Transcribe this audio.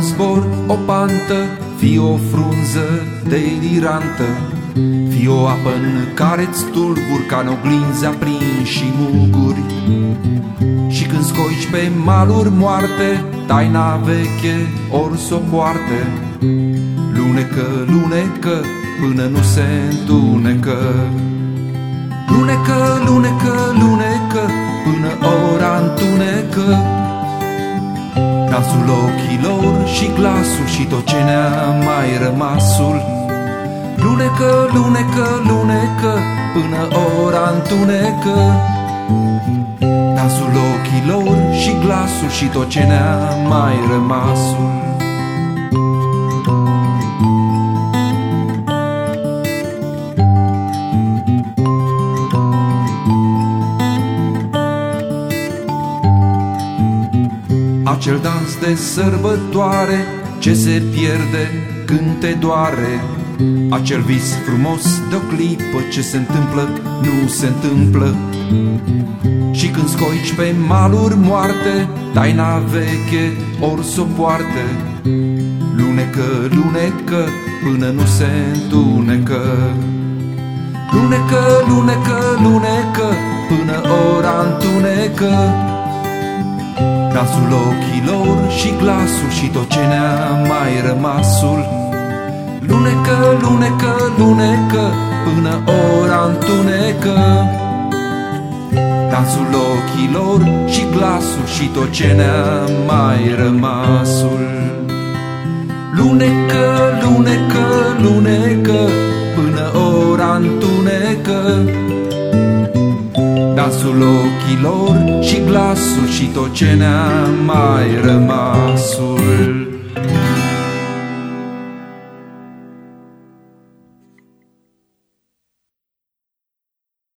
zbor, o pantă, fi o frunză delirantă, fi o apă în care-ți tulburi ca în oglinzi aprinși și muguri. Și când scoici pe maluri moarte, taina veche ori s-o poarte, lunecă, lunecă, până nu se întunecă. Lunecă, lunecă, lunecă, Nasul ochilor și glasul și tot ce ne-a mai rămasul. Lunecă, lunecă, lunecă, până ora întunecă. Nasul ochilor și glasul și tot ce ne-a mai rămasul Acel dans de sărbătoare ce se pierde când te doare. Acel vis frumos de o clipă ce se întâmplă, nu se întâmplă. Și când scoici pe maluri moarte, taina veche ori s-o poarte. Lunecă, lunecă, până nu se întunecă. Lunecă, lunecă, lunecă, până ora întunecă Nasul ochilor și glasul și tot ce ne-a mai rămasul. Lunecă, lunecă, lunecă, până ora întunecă. Dansul ochilor și glasul și tot ce ne-a mai rămasul. Lunecă, lunecă, lunecă, până ora întunecă Dansul ochilor și glasul și tot ce ne-a mai rămasul